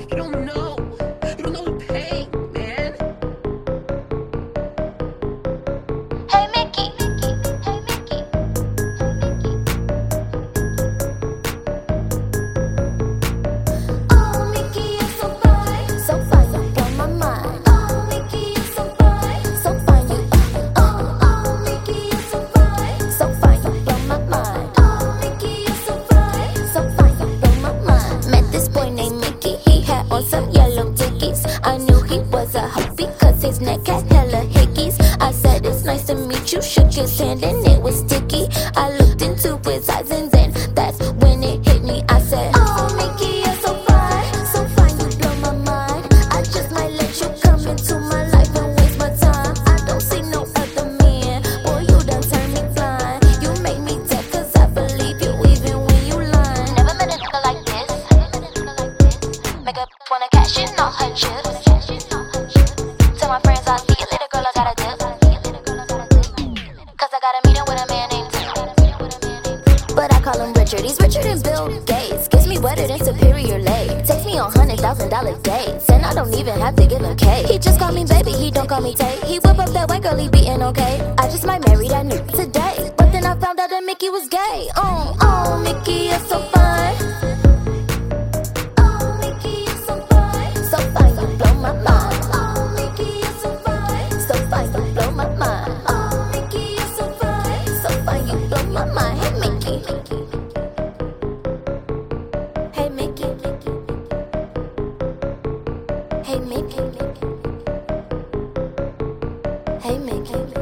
You don't on some yellow dickies. I knew he was a huffy cause his neck had hella hickeys. I said it's nice to meet you. Shook his hand and it was sticky. I call him Richard. He's richer than Bill Gates. Gives me wetter than Superior Lake. Takes me on hundred thousand dollar dates. And I don't even have to give him cake. He just call me baby, he don't call me Tate. He whip up that white girl, he beating okay. I just might marry that new today. But then I found out that Mickey was gay. Oh, oh, Mickey, you're so fine. Hey, Mick. Hey, Mick.